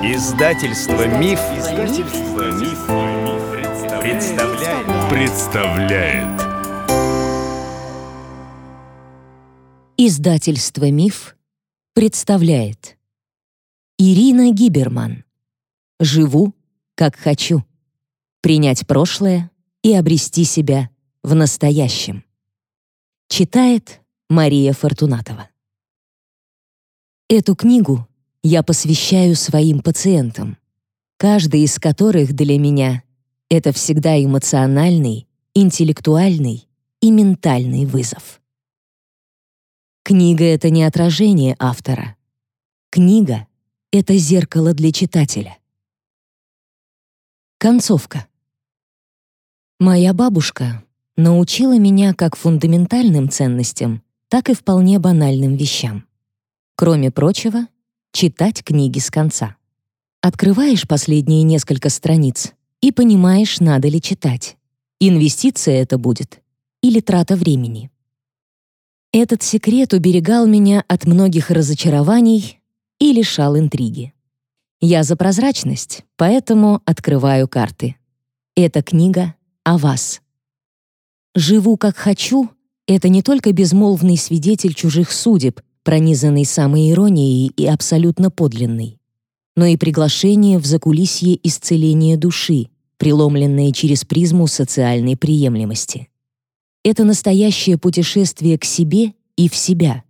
Издательство Миф, Издательство Миф, представляет. представляет. Издательство Миф представляет. Ирина Гиберман. Живу, как хочу. Принять прошлое и обрести себя в настоящем. Читает Мария Фортунатова. Эту книгу я посвящаю своим пациентам, каждый из которых для меня — это всегда эмоциональный, интеллектуальный и ментальный вызов. Книга — это не отражение автора. Книга — это зеркало для читателя. Концовка. Моя бабушка научила меня как фундаментальным ценностям, так и вполне банальным вещам. Кроме прочего, читать книги с конца. Открываешь последние несколько страниц и понимаешь, надо ли читать. Инвестиция это будет или трата времени. Этот секрет уберегал меня от многих разочарований и лишал интриги. Я за прозрачность, поэтому открываю карты. Эта книга о вас. «Живу как хочу» — это не только безмолвный свидетель чужих судеб, пронизанный самой иронией и абсолютно подлинный, но и приглашение в закулисье исцеления души, преломленное через призму социальной приемлемости. Это настоящее путешествие к себе и в себя,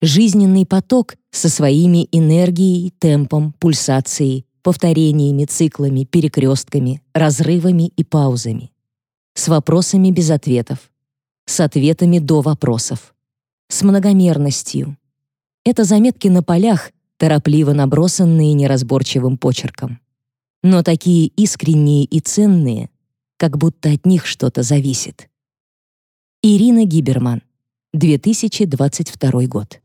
жизненный поток со своими энергией, темпом, пульсацией, повторениями, циклами, перекрестками, разрывами и паузами, с вопросами без ответов, с ответами до вопросов, с многомерностью, это заметки на полях, торопливо набросанные неразборчивым почерком. Но такие искренние и ценные, как будто от них что-то зависит. Ирина Гиберман, 2022 год.